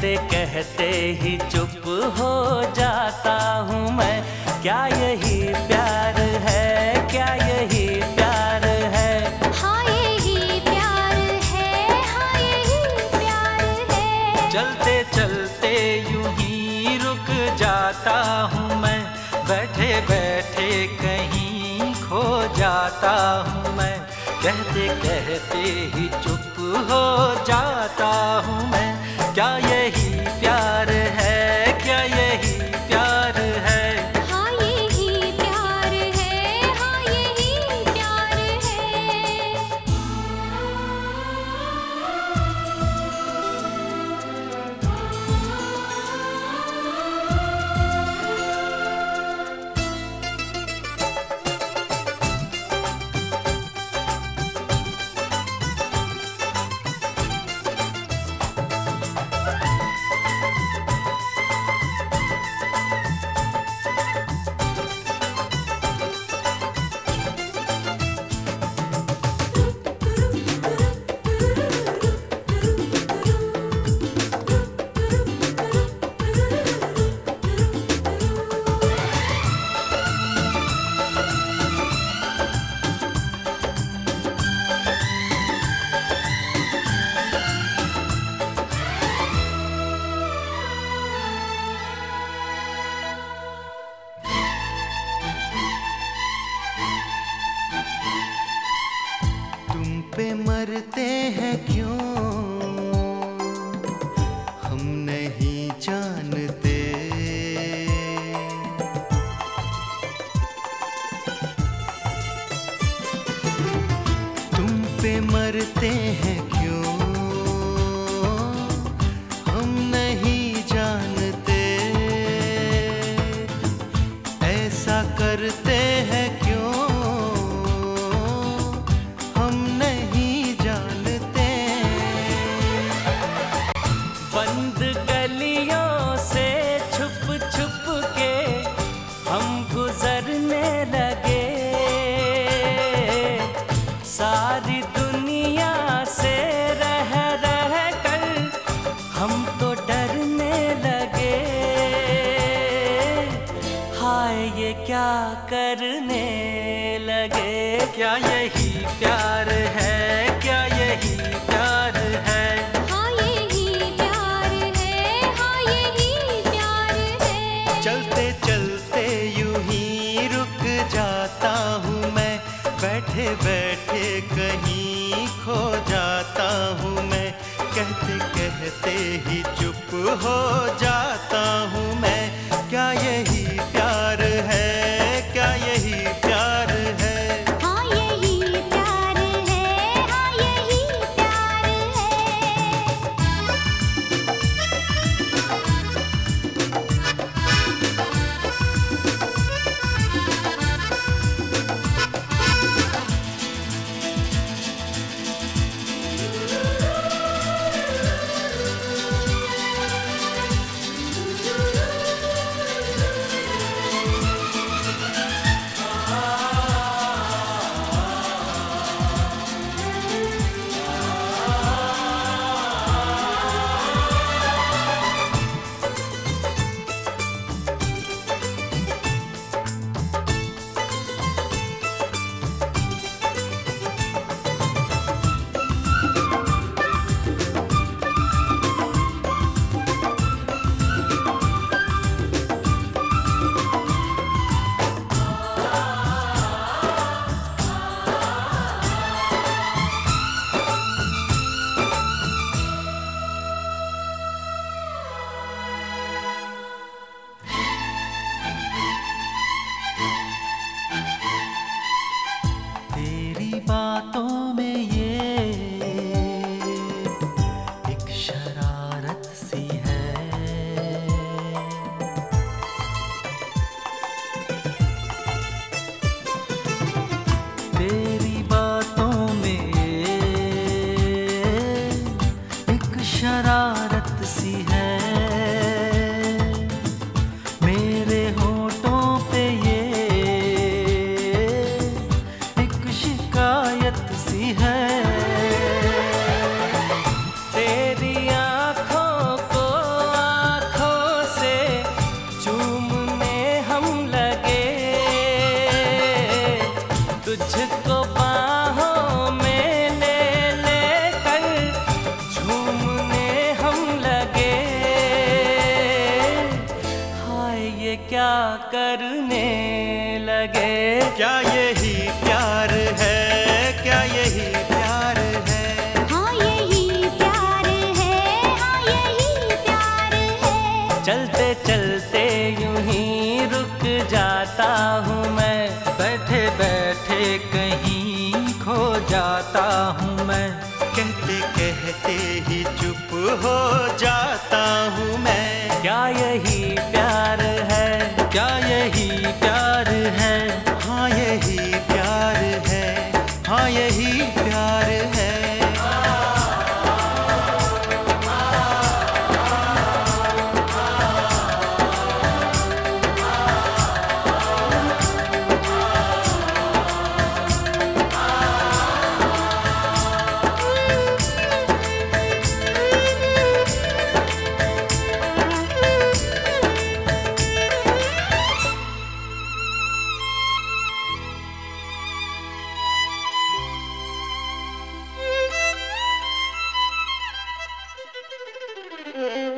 कहते कहते ही चुप हो जाता हूँ मैं। क्या यही प्यार है? क्या यही प्यार है? हाँ यही प्यार है। हाँ यही प्यार है। चलते चलते यूँ ही रुक जाता हूँ मैं। बैठे बैठे कहीं खो जाता हूँ मैं। कहते कहते ही चुप हो जाता हूँ मैं। पे मरते हैं क्यों? हम नहीं जानते। तुम पे मरते हैं क्यों सारी दुनिया से रह रह कर हम तो डरने लगे। हाय, ये क्या करने लगे? क्या यही प्यार है? Oh. करने लगे। क्या यही प्यार है? क्या यही प्यार है? हाँ यही प्यार है। हाँ यही प्यार है। चलते चलते यूँ ही रुक जाता हूँ मैं। बैठे बैठे कहीं खो जाता हूँ मैं। कहते कहते ही चुप हो जाता हूँ मैं। क्या यही Mm-hmm.